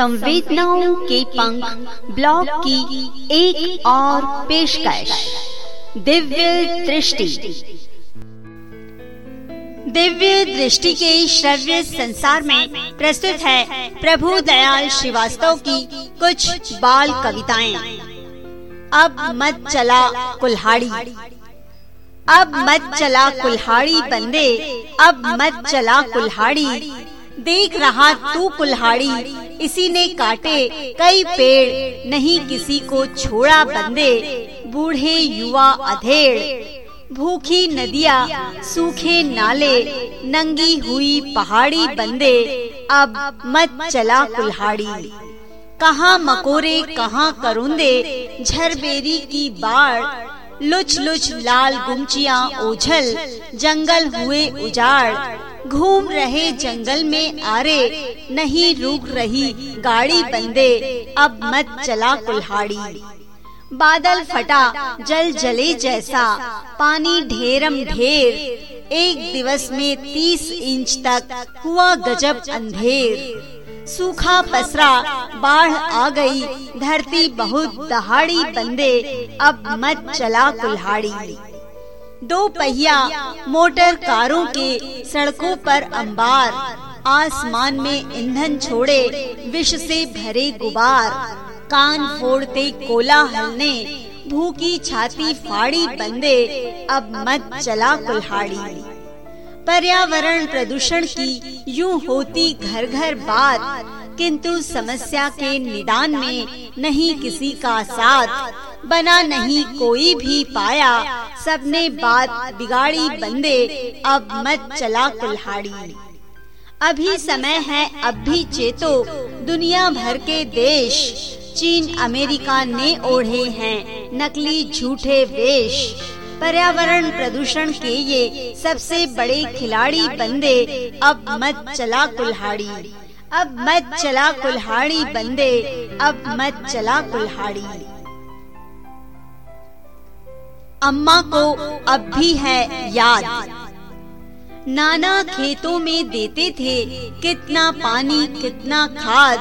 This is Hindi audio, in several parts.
संवेदनाओं के पंख ब्लॉग की एक और पेशकश। दिव्य दृष्टि। दिव्य दृष्टि के श्रव्य संसार में प्रस्तुत है प्रभु दयाल श्रीवास्तव की कुछ बाल कविताएँ। अब मत चला कुल्हाड़ी। अब मत चला कुल्हाड़ी बंदे। अब मत चला कुल्हाड़ी। देख रहा तू कुल्हाड़ी। इसी ने काटे कई पेड़, नहीं किसी को छोड़ा बंदे। बूढ़े युवा अधेड़, भूखी नदिया, सूखे नाले, नंगी हुई पहाड़ी बंदे, अब मत चला कुल्हाड़ी। कहाँ मकोरे, कहाँ करुंदे, झरबेरी की बाढ़ लुच लुच लाल गुमचिया ओझल, जंगल हुए उजाड़। घूम रहे जंगल में आरे, नहीं रुक रही गाड़ी बंदे, अब मत चला कुल्हाड़ी। बादल फटा, जल जले जैसा, पानी ढेरम ढेर। एक दिवस में तीस इंच तक हुआ गजब अंधेर। सूखा पसरा, बाढ़ आ गई, धरती बहुत दहाड़ी बंदे, अब मत चला कुल्हाड़ी। दो पहिया, मोटर कारों के सड़कों पर अंबार, आसमान में ईंधन छोड़े, विष से भरे गुबार, कान फोड़ते कोला हलने भूखी छाती फाड़ी बंदे, अब मत चला कुल्हाड़ी। पर्यावरण प्रदूषण की यूँ होती घर घर बात, किंतु समस्या के निदान में नहीं किसी का साथ। बना नहीं कोई भी पाया। सबने बात बिगाड़ी बंदे, अब मत चला कुल्हाड़ी। अभी समय है, अब भी चेतो, दुनिया भर के देश। चीन अमेरिका ने ओढ़े हैं, नकली झूठे वेश। पर्यावरण प्रदूषण के ये सबसे बड़े खिलाड़ी बंदे, अब मत चला कुल्हाड़ी। अब मत चला कुल्हाड़ी बंदे, अब मत चला कुल्हाड़ी। अम्मा को अब भी है याद। नाना खेतों में देते थे कितना पानी, कितना खाद।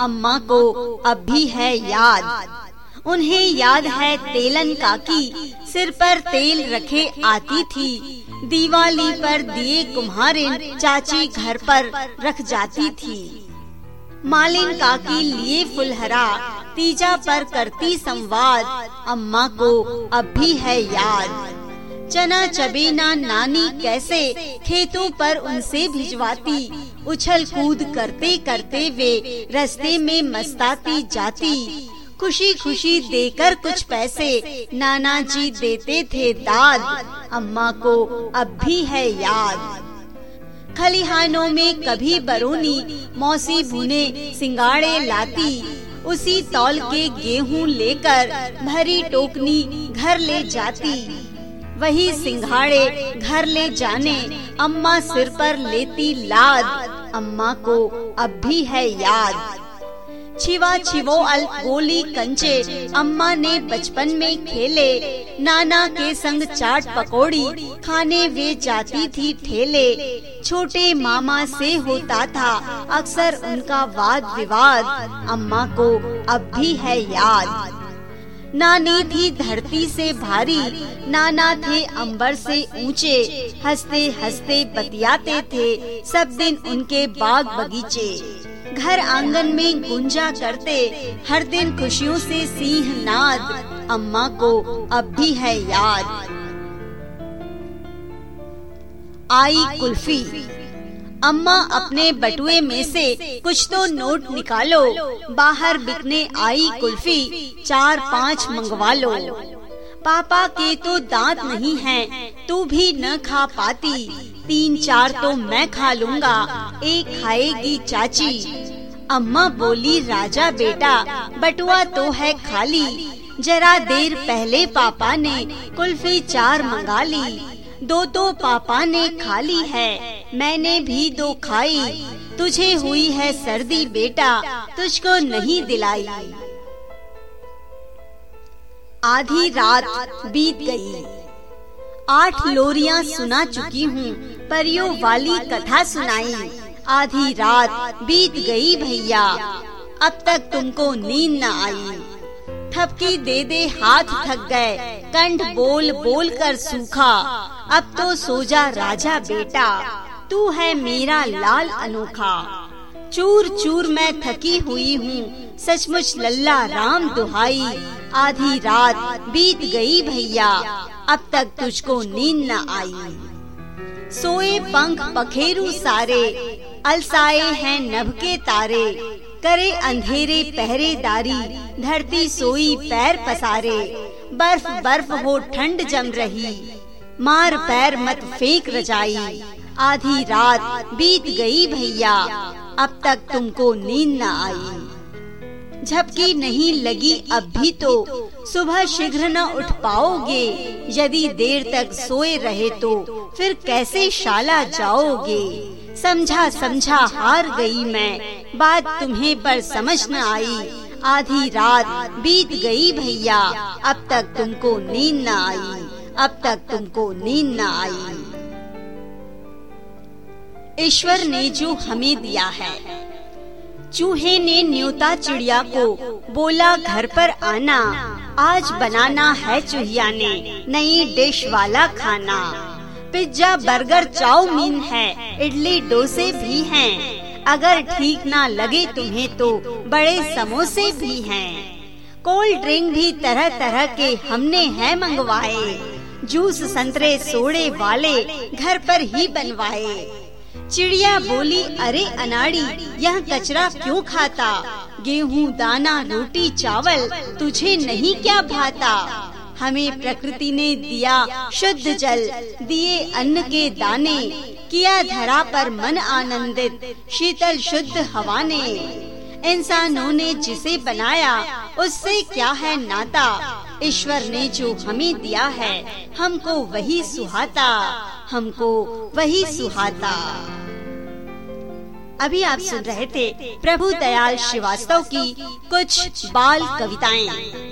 अम्मा को अब भी है याद। उन्हें याद है तेलन काकी। सिर पर तेल रखे आती थी। दिवाली पर दिए कुम्हारिन चाची घर पर रख जाती थी। मालिन काकी लिए फुलहरा, तीजा पर करती संवाद। अम्मा को अब भी है याद। चना चबेना नानी कैसे खेतों पर उनसे भिजवाती, उछल कूद करते करते वे रस्ते में मस्ताती जाती। खुशी खुशी देकर कुछ पैसे नाना जी देते थे दाद। अम्मा को अब भी है याद। खलिहानों में कभी बरोनी मौसी भुने सिंगाड़े लाती। उसी तौल के गेहूँ लेकर भरी टोकनी घर ले जाती। वही सिंघाड़े घर ले जाने, अम्मा सिर पर लेती लाद। अम्मा को अब भी है याद। छिवा छिवो अल गोली कंचे, अम्मा ने बचपन में खेले। नाना के संग चाट पकौड़ी, खाने वे जाती थी ठेले। छोटे मामा से होता था। अक्सर उनका वाद विवाद अम्मा को अब भी है याद। नानी थी धरती से भारी, नाना थे अंबर से ऊँचे हँसते हँसते बतियाते थे, सब दिन उनके बाग बगीचे। घर आँगन में गुंजा करते, हर दिन खुशियों से सिंह नाद, अम्मा को अब भी है याद। आई कुल्फी। अम्मा अपने बटुए में से कुछ तो नोट निकालो। बाहर बिकने आई कुल्फी चार पाँच मंगवा लो। पापा के तो दांत नहीं हैं, तू भी न खा पाती। तीन चार तो मैं खा लूँगा एक खाएगी चाची। अम्मा बोली राजा बेटा बटुआ तो है खाली। जरा देर पहले पापा ने कुल्फी चार मंगा ली। दो तो पापा ने खा ली है। मैंने भी दो खाई। तुझे हुई है सर्दी बेटा। तुझको नहीं दिलाई। आधी रात बीत गई। आठ लोरिया सुना चुकी हूँ। परियों वाली कथा सुनाई। आधी रात बीत गई भैया। अब तक तुमको नींद न आई। थपकी दे दे हाथ थक गए। कंठ बोल बोल कर सूखा। अब तो सो जा राजा बेटा। तू है मेरा लाल अनोखा। चूर चूर मैं थकी हुई हूँ। सचमुच लल्ला राम दुहाई। आधी रात बीत गई भैया। अब तक तुझको नींद न आई। सोए पंख पखेरु सारे। अलसाए हैं नभ के तारे। करे अंधेरे पहरेदारी धरती सोई पैर पसारे, बर्फ़ बर्फ़ हो ठंड जम रही, मार पैर मत फेंक रजाई, आधी रात बीत गई भैया, अब तक तुमको नींद न आई। झपकी नहीं लगी अब भी तो सुबह शीघ्र न उठ पाओगे, यदि देर तक सोए रहे तो फिर कैसे शाला जाओगे? समझा समझा, हार गई मैं। बात तुम्हें पर समझ न आई। आधी रात बीत गई भैया। अब तक तुमको नींद न आई। अब तक तुमको नींद न आई। ईश्वर ने जो हमें दिया है। चूहे ने न्योता चिड़िया को बोला, घर पर आना। आज बनाना है चूहिया ने। नई डिश वाला खाना। पिज्जा बर्गर चाउमीन है, इडली, डोसे भी हैं। अगर ठीक ना लगे तुम्हें तो बड़े समोसे भी हैं। कोल्ड ड्रिंक भी तरह तरह के हमने है मंगवाए, जूस संतरे सोडे वाले घर पर ही बनवाए चिड़िया बोली, अरे अनाड़ी, यह कचरा क्यों खाता गेहूँ, दाना, रोटी, चावल, तुझे नहीं क्या भाता हमें प्रकृति ने दिया शुद्ध जल दिए अन्न के दाने किया धरा पर मन आनंदित शीतल शुद्ध हवा ने। इंसानों ने जिसे बनाया उससे क्या है नाता? ईश्वर ने जो हमें दिया है हमको वही सुहाता हमको वही सुहाता। अभी आप सुन रहे थे प्रभु दयाल श्रीवास्तव की कुछ बाल कविताएँ।